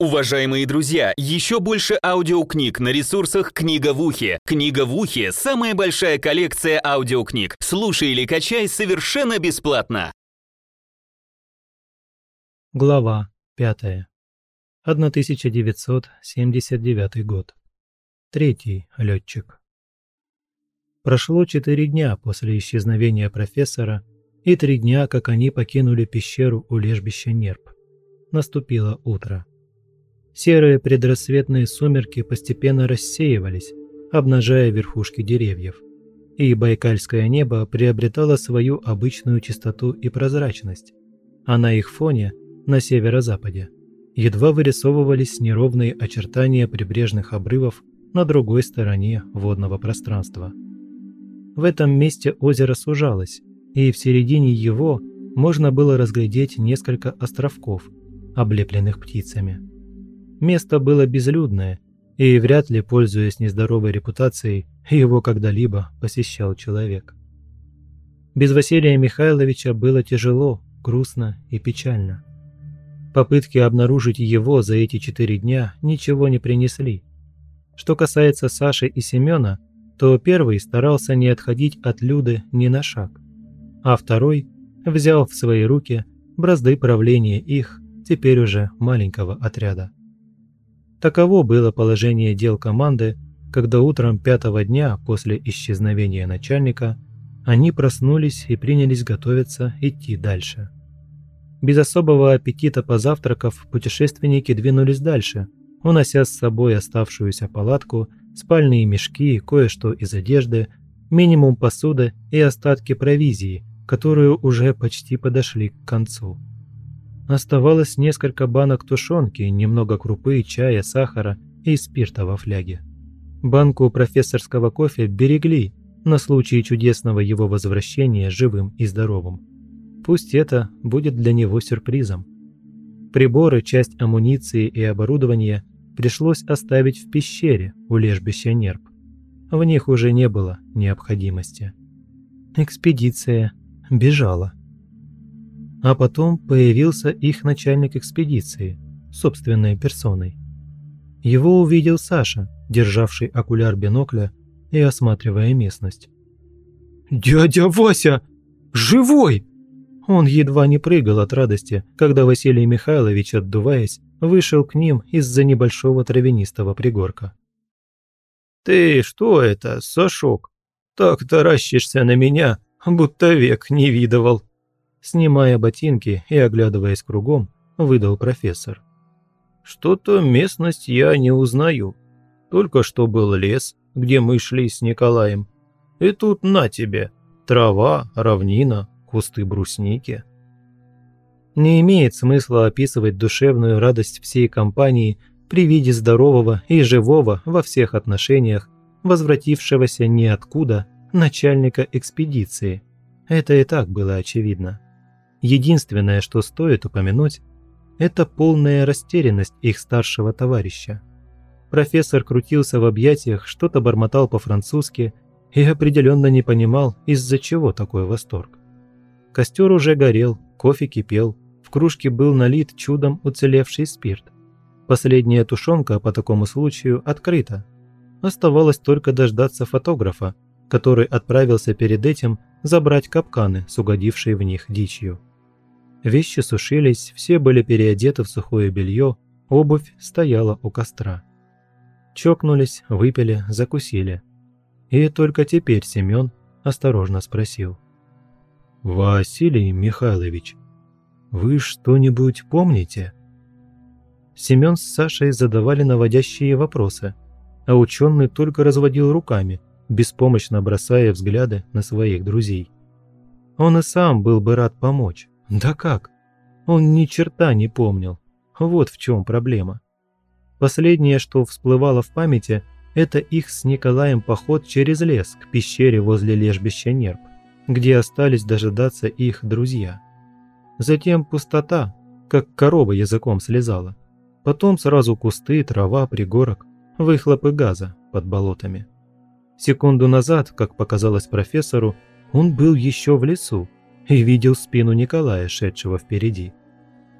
Уважаемые друзья, еще больше аудиокниг на ресурсах «Книга в ухе». «Книга в ухе» — самая большая коллекция аудиокниг. Слушай или качай совершенно бесплатно. Глава 5. 1979 год. Третий летчик. Прошло четыре дня после исчезновения профессора и три дня, как они покинули пещеру у лежбища Нерп. Наступило утро. Серые предрассветные сумерки постепенно рассеивались, обнажая верхушки деревьев. И байкальское небо приобретало свою обычную чистоту и прозрачность. А на их фоне, на северо-западе, едва вырисовывались неровные очертания прибрежных обрывов на другой стороне водного пространства. В этом месте озеро сужалось, и в середине его можно было разглядеть несколько островков, облепленных птицами. Место было безлюдное, и вряд ли, пользуясь нездоровой репутацией, его когда-либо посещал человек. Без Василия Михайловича было тяжело, грустно и печально. Попытки обнаружить его за эти четыре дня ничего не принесли. Что касается Саши и Семена, то первый старался не отходить от Люды ни на шаг, а второй взял в свои руки бразды правления их, теперь уже маленького отряда. Таково было положение дел команды, когда утром пятого дня после исчезновения начальника они проснулись и принялись готовиться идти дальше. Без особого аппетита позавтракав, путешественники двинулись дальше, унося с собой оставшуюся палатку, спальные мешки, кое-что из одежды, минимум посуды и остатки провизии, которую уже почти подошли к концу. Оставалось несколько банок тушенки, немного крупы, чая, сахара и спирта во фляге. Банку профессорского кофе берегли на случай чудесного его возвращения живым и здоровым. Пусть это будет для него сюрпризом. Приборы, часть амуниции и оборудования пришлось оставить в пещере у лежбища Нерп. В них уже не было необходимости. Экспедиция бежала. А потом появился их начальник экспедиции, собственной персоной. Его увидел Саша, державший окуляр бинокля и осматривая местность. «Дядя Вася! Живой!» Он едва не прыгал от радости, когда Василий Михайлович, отдуваясь, вышел к ним из-за небольшого травянистого пригорка. «Ты что это, Сашок? Так таращишься на меня, будто век не видывал», снимая ботинки и оглядываясь кругом, выдал профессор. «Что-то местность я не узнаю. Только что был лес, где мы шли с Николаем. И тут на тебе, трава, равнина, кусты брусники». Не имеет смысла описывать душевную радость всей компании при виде здорового и живого во всех отношениях, возвратившегося ниоткуда начальника экспедиции. Это и так было очевидно. Единственное, что стоит упомянуть, это полная растерянность их старшего товарища. Профессор крутился в объятиях, что-то бормотал по-французски и определенно не понимал, из-за чего такой восторг. Костер уже горел, кофе кипел, в кружке был налит чудом уцелевший спирт. Последняя тушенка по такому случаю открыта. Оставалось только дождаться фотографа, который отправился перед этим забрать капканы с угодившей в них дичью. Вещи сушились, все были переодеты в сухое белье, обувь стояла у костра. Чокнулись, выпили, закусили. И только теперь Семен осторожно спросил. «Василий Михайлович, вы что-нибудь помните?» Семен с Сашей задавали наводящие вопросы, а ученый только разводил руками, беспомощно бросая взгляды на своих друзей. Он и сам был бы рад помочь, да как? Он ни черта не помнил. Вот в чем проблема. Последнее, что всплывало в памяти, это их с Николаем поход через лес к пещере возле лежбища Нерп, где остались дожидаться их друзья. Затем пустота, как корова языком слезала. Потом сразу кусты, трава, пригорок, выхлопы газа под болотами. Секунду назад, как показалось профессору, он был еще в лесу, и видел спину Николая, шедшего впереди.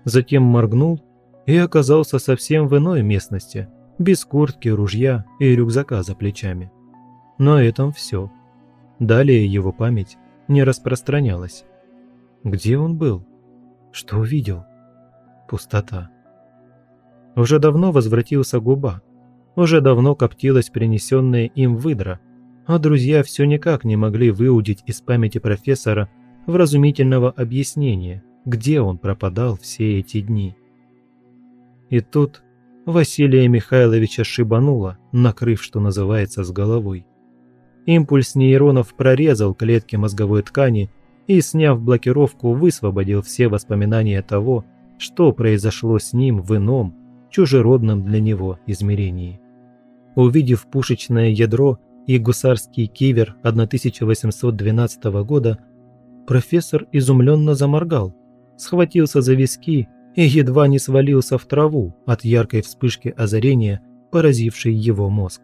Затем моргнул, и оказался совсем в иной местности, без куртки, ружья и рюкзака за плечами. На этом все. Далее его память не распространялась. Где он был? Что увидел? Пустота. Уже давно возвратился губа. Уже давно коптилась принесенная им выдра, а друзья все никак не могли выудить из памяти профессора вразумительного объяснения, где он пропадал все эти дни. И тут Василия Михайловича шибануло, накрыв, что называется, с головой. Импульс нейронов прорезал клетки мозговой ткани и, сняв блокировку, высвободил все воспоминания того, что произошло с ним в ином, чужеродном для него измерении. Увидев пушечное ядро и гусарский кивер 1812 года, профессор изумленно заморгал, схватился за виски и едва не свалился в траву от яркой вспышки озарения, поразившей его мозг.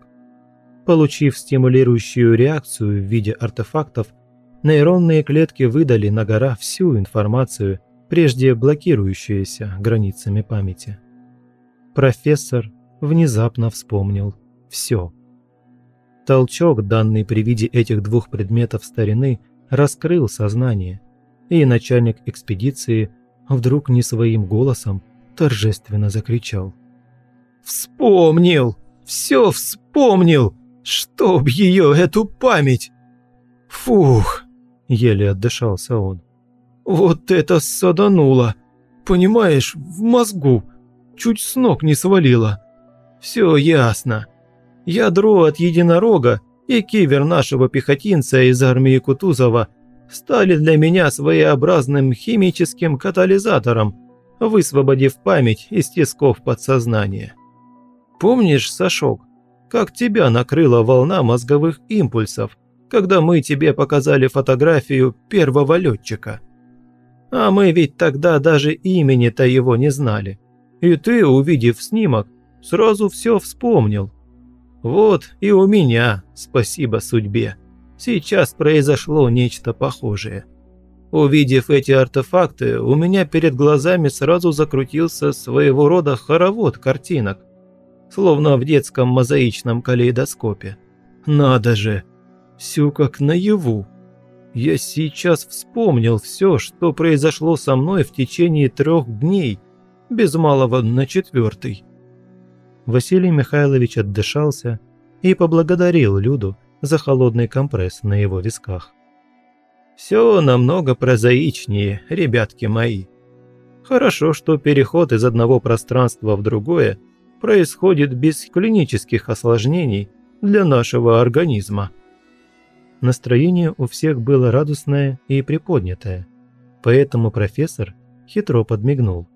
Получив стимулирующую реакцию в виде артефактов, нейронные клетки выдали на гора всю информацию, прежде блокирующуюся границами памяти. Профессор внезапно вспомнил все. Толчок, данный при виде этих двух предметов старины, раскрыл сознание, и начальник экспедиции вдруг не своим голосом торжественно закричал. «Вспомнил! Все вспомнил! Чтоб ее, эту память!» «Фух!» – еле отдышался он. «Вот это садануло! Понимаешь, в мозгу! Чуть с ног не свалило! Все ясно! Ядро от единорога и кивер нашего пехотинца из армии Кутузова стали для меня своеобразным химическим катализатором, высвободив память из тисков подсознания. Помнишь, Сашок, как тебя накрыла волна мозговых импульсов, когда мы тебе показали фотографию первого летчика? А мы ведь тогда даже имени-то его не знали. И ты, увидев снимок, сразу все вспомнил. Вот и у меня, спасибо судьбе, сейчас произошло нечто похожее. Увидев эти артефакты, у меня перед глазами сразу закрутился своего рода хоровод картинок, словно в детском мозаичном калейдоскопе. Надо же, все как наяву. Я сейчас вспомнил все, что произошло со мной в течение трех дней, без малого на четвертый. Василий Михайлович отдышался и поблагодарил Люду за холодный компресс на его висках. «Все намного прозаичнее, ребятки мои. Хорошо, что переход из одного пространства в другое происходит без клинических осложнений для нашего организма». Настроение у всех было радостное и приподнятое, поэтому профессор хитро подмигнул.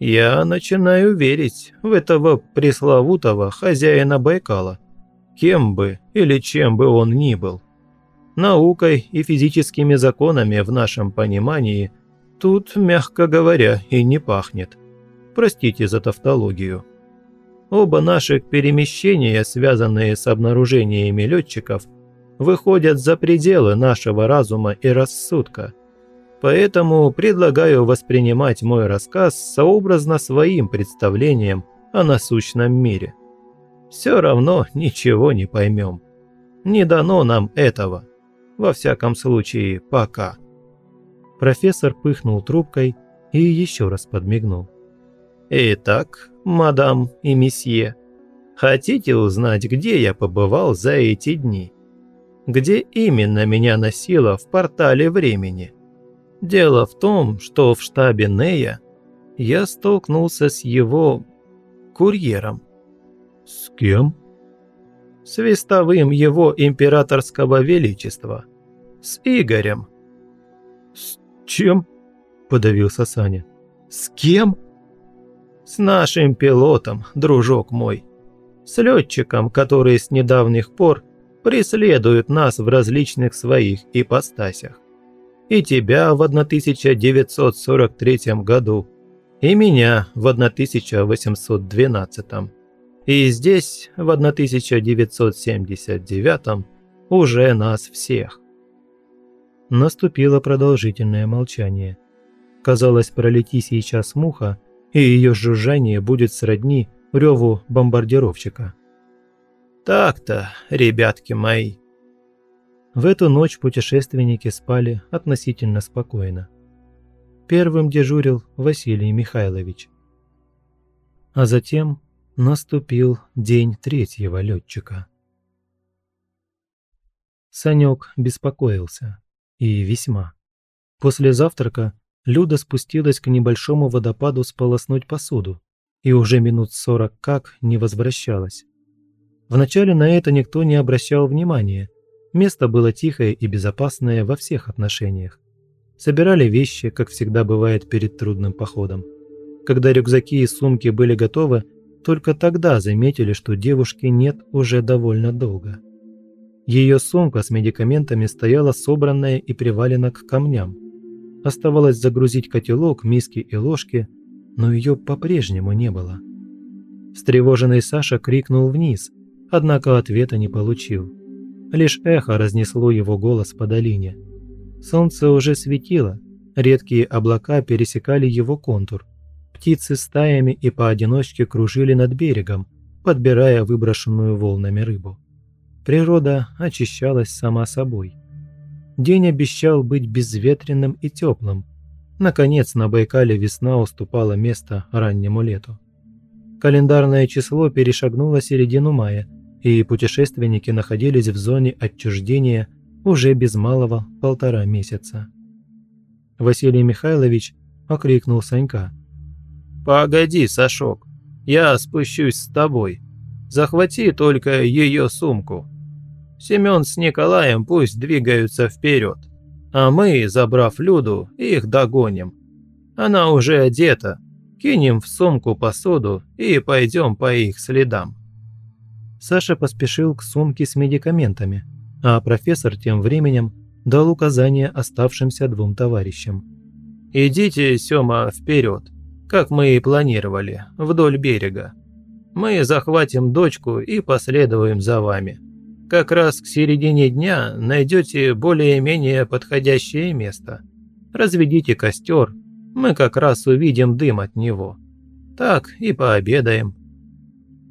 Я начинаю верить в этого пресловутого хозяина Байкала, кем бы или чем бы он ни был. Наукой и физическими законами в нашем понимании тут, мягко говоря, и не пахнет. Простите за тавтологию. Оба наших перемещения, связанные с обнаружениями летчиков, выходят за пределы нашего разума и рассудка – Поэтому предлагаю воспринимать мой рассказ сообразно своим представлением о насущном мире. Все равно ничего не поймем. Не дано нам этого. Во всяком случае, пока. Профессор пыхнул трубкой и еще раз подмигнул. «Итак, мадам и месье, хотите узнать, где я побывал за эти дни? Где именно меня носило в портале времени?» Дело в том, что в штабе Нея я столкнулся с его курьером. С кем? С вестовым его императорского величества. С Игорем. С чем? Подавился Саня. С кем? С нашим пилотом, дружок мой. С летчиком, который с недавних пор преследует нас в различных своих ипостасях и тебя в 1943 году, и меня в 1812, и здесь в 1979 уже нас всех. Наступило продолжительное молчание. Казалось, пролети сейчас муха, и ее жужжание будет сродни реву бомбардировщика. «Так-то, ребятки мои». В эту ночь путешественники спали относительно спокойно. Первым дежурил Василий Михайлович. А затем наступил день третьего летчика. Санек беспокоился. И весьма. После завтрака Люда спустилась к небольшому водопаду сполоснуть посуду и уже минут сорок как не возвращалась. Вначале на это никто не обращал внимания. Место было тихое и безопасное во всех отношениях. Собирали вещи, как всегда бывает перед трудным походом. Когда рюкзаки и сумки были готовы, только тогда заметили, что девушки нет уже довольно долго. Ее сумка с медикаментами стояла собранная и привалена к камням. Оставалось загрузить котелок, миски и ложки, но ее по-прежнему не было. Встревоженный Саша крикнул вниз, однако ответа не получил. Лишь эхо разнесло его голос по долине. Солнце уже светило, редкие облака пересекали его контур. Птицы стаями и поодиночке кружили над берегом, подбирая выброшенную волнами рыбу. Природа очищалась сама собой. День обещал быть безветренным и теплым. Наконец на Байкале весна уступала место раннему лету. Календарное число перешагнуло середину мая, и путешественники находились в зоне отчуждения уже без малого полтора месяца. Василий Михайлович окрикнул Санька. «Погоди, Сашок, я спущусь с тобой. Захвати только ее сумку». Семен с Николаем пусть двигаются вперед, а мы, забрав Люду, их догоним. Она уже одета, кинем в сумку посуду и пойдем по их следам». Саша поспешил к сумке с медикаментами, а профессор тем временем дал указание оставшимся двум товарищам. «Идите, Сёма, вперед, как мы и планировали, вдоль берега. Мы захватим дочку и последуем за вами. Как раз к середине дня найдете более-менее подходящее место. Разведите костер, мы как раз увидим дым от него. Так и пообедаем».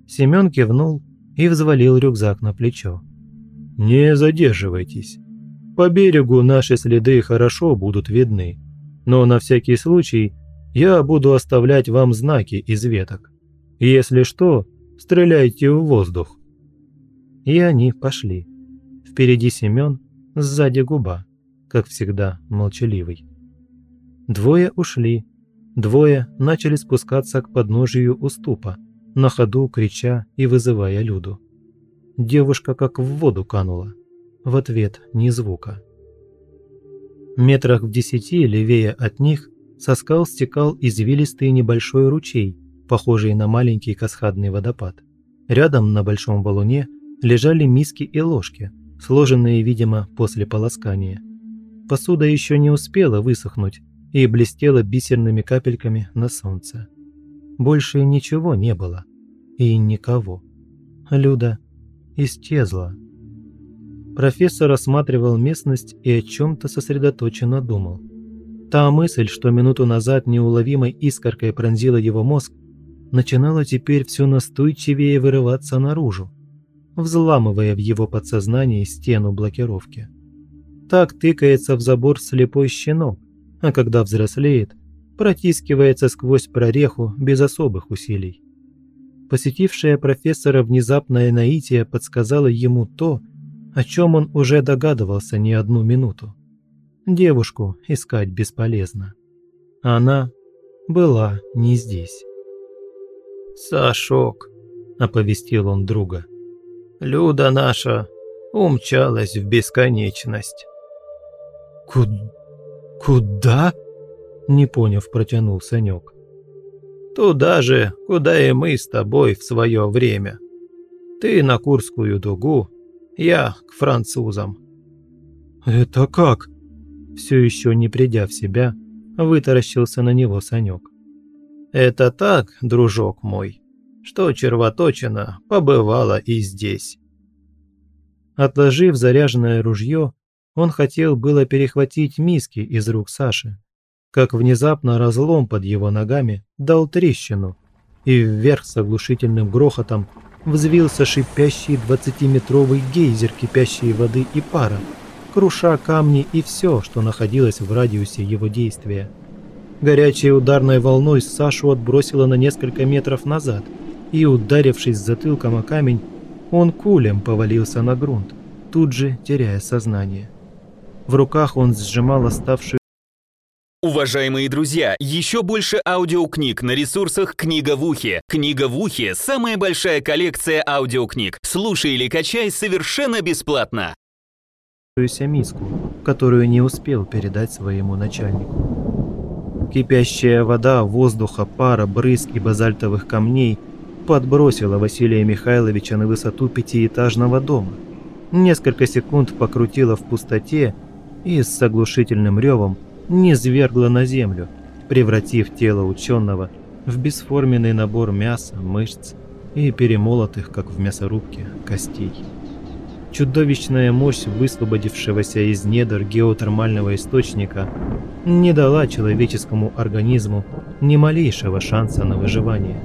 Семен кивнул и взвалил рюкзак на плечо. «Не задерживайтесь. По берегу наши следы хорошо будут видны, но на всякий случай я буду оставлять вам знаки из веток. Если что, стреляйте в воздух. И они пошли. Впереди Семен, сзади губа, как всегда молчаливый. Двое ушли, двое начали спускаться к подножию уступа, на ходу крича и вызывая Люду. Девушка как в воду канула. В ответ ни звука. Метрах в десяти левее от них со скал стекал извилистый небольшой ручей, похожий на маленький каскадный водопад. Рядом на большом валуне – лежали миски и ложки, сложенные, видимо, после полоскания. Посуда еще не успела высохнуть и блестела бисерными капельками на солнце. Больше ничего не было. И никого. Люда исчезла. Профессор осматривал местность и о чем-то сосредоточенно думал. Та мысль, что минуту назад неуловимой искоркой пронзила его мозг, начинала теперь все настойчивее вырываться наружу взламывая в его подсознании стену блокировки. Так тыкается в забор слепой щенок, а когда взрослеет, протискивается сквозь прореху без особых усилий. Посетившая профессора внезапное наитие подсказала ему то, о чем он уже догадывался не одну минуту. Девушку искать бесполезно. Она была не здесь. «Сашок», – оповестил он друга – Люда наша умчалась в бесконечность. Куд... куда? Не поняв, протянул Санек. Туда же, куда и мы с тобой в свое время. Ты на Курскую дугу, я к французам. Это как? Все еще не придя в себя, вытаращился на него Санек. Это так, дружок мой что червоточина побывала и здесь. Отложив заряженное ружье, он хотел было перехватить миски из рук Саши. Как внезапно разлом под его ногами дал трещину, и вверх с оглушительным грохотом взвился шипящий двадцатиметровый гейзер кипящей воды и пара, круша камни и все, что находилось в радиусе его действия. Горячей ударной волной Сашу отбросило на несколько метров назад, и, ударившись затылком о камень, он кулем повалился на грунт, тут же теряя сознание. В руках он сжимал оставшую Уважаемые друзья, еще больше аудиокниг на ресурсах «Книга в ухе». «Книга в ухе» — самая большая коллекция аудиокниг. Слушай или качай совершенно бесплатно. миску, которую не успел передать своему начальнику. Кипящая вода, воздуха, пара, брызг и базальтовых камней подбросила Василия Михайловича на высоту пятиэтажного дома. Несколько секунд покрутила в пустоте и с оглушительным ревом не звергла на землю, превратив тело ученого в бесформенный набор мяса, мышц и перемолотых, как в мясорубке, костей. Чудовищная мощь высвободившегося из недр геотермального источника не дала человеческому организму ни малейшего шанса на выживание.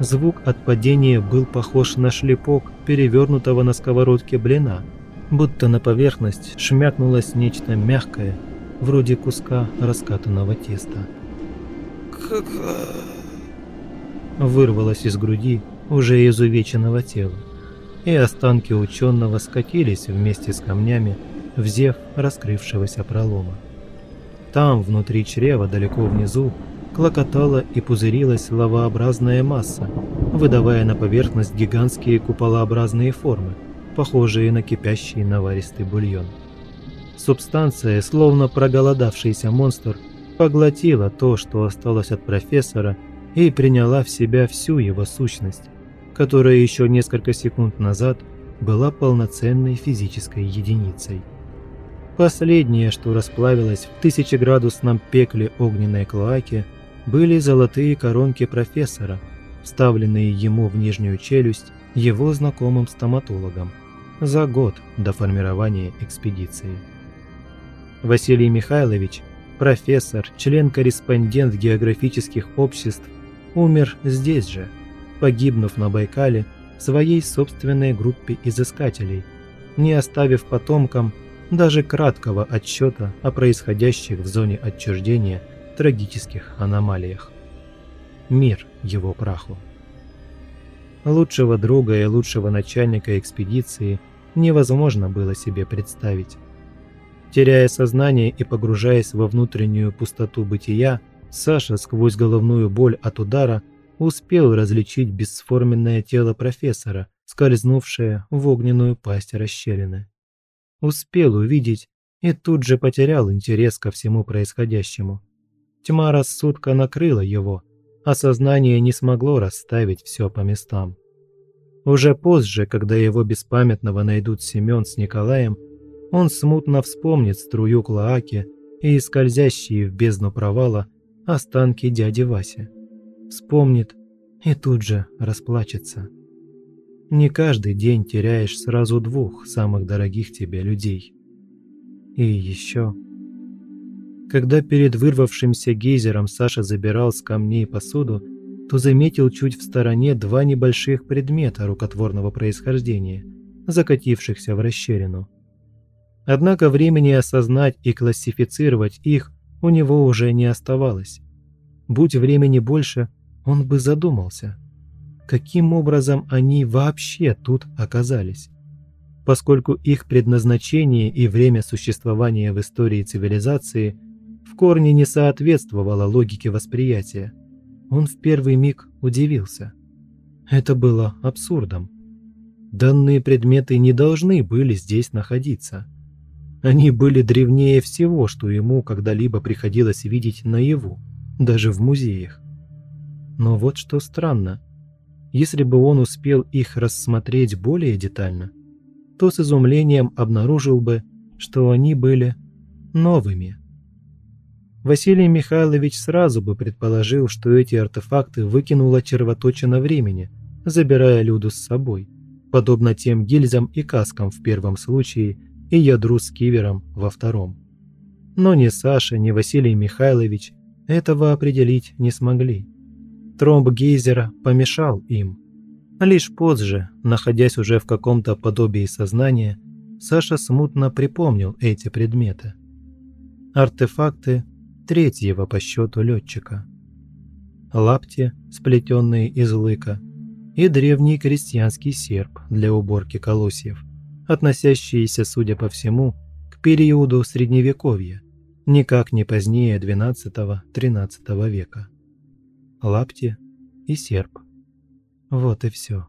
Звук от падения был похож на шлепок перевернутого на сковородке блина, будто на поверхность шмякнулось нечто мягкое вроде куска раскатанного теста. «Как...» Вырвалось из груди уже изувеченного тела, и останки ученого скатились вместе с камнями в зев раскрывшегося пролома. Там, внутри чрева, далеко внизу, клокотала и пузырилась лавообразная масса, выдавая на поверхность гигантские куполообразные формы, похожие на кипящий наваристый бульон. Субстанция, словно проголодавшийся монстр, поглотила то, что осталось от профессора, и приняла в себя всю его сущность, которая еще несколько секунд назад была полноценной физической единицей. Последнее, что расплавилось в тысячеградусном пекле огненной клоаки, были золотые коронки профессора, вставленные ему в нижнюю челюсть его знакомым стоматологом за год до формирования экспедиции. Василий Михайлович, профессор, член-корреспондент географических обществ, умер здесь же, погибнув на Байкале в своей собственной группе изыскателей, не оставив потомкам даже краткого отчета о происходящих в зоне отчуждения трагических аномалиях. Мир его праху. Лучшего друга и лучшего начальника экспедиции невозможно было себе представить. Теряя сознание и погружаясь во внутреннюю пустоту бытия, Саша сквозь головную боль от удара успел различить бесформенное тело профессора, скользнувшее в огненную пасть расщелины. Успел увидеть и тут же потерял интерес ко всему происходящему. Тьма рассудка накрыла его, а сознание не смогло расставить все по местам. Уже позже, когда его беспамятного найдут Семен с Николаем, он смутно вспомнит струю клоаки и скользящие в бездну провала останки дяди Васи. Вспомнит и тут же расплачется. Не каждый день теряешь сразу двух самых дорогих тебе людей. И еще... Когда перед вырвавшимся гейзером Саша забирал с камней посуду, то заметил чуть в стороне два небольших предмета рукотворного происхождения, закатившихся в расщелину. Однако времени осознать и классифицировать их у него уже не оставалось. Будь времени больше, он бы задумался, каким образом они вообще тут оказались. Поскольку их предназначение и время существования в истории цивилизации в корне не соответствовало логике восприятия, он в первый миг удивился. Это было абсурдом. Данные предметы не должны были здесь находиться. Они были древнее всего, что ему когда-либо приходилось видеть наяву, даже в музеях. Но вот что странно. Если бы он успел их рассмотреть более детально, то с изумлением обнаружил бы, что они были новыми. Василий Михайлович сразу бы предположил, что эти артефакты выкинула червоточина времени, забирая Люду с собой, подобно тем гильзам и каскам в первом случае – и ядру с кивером во втором. Но ни Саша, ни Василий Михайлович этого определить не смогли. Тромб гейзера помешал им. Лишь позже, находясь уже в каком-то подобии сознания, Саша смутно припомнил эти предметы. Артефакты третьего по счету летчика. Лапти, сплетенные из лыка, и древний крестьянский серп для уборки колосьев, относящиеся, судя по всему, к периоду Средневековья, никак не позднее XII-XIII века. Лапти и серп. Вот и все.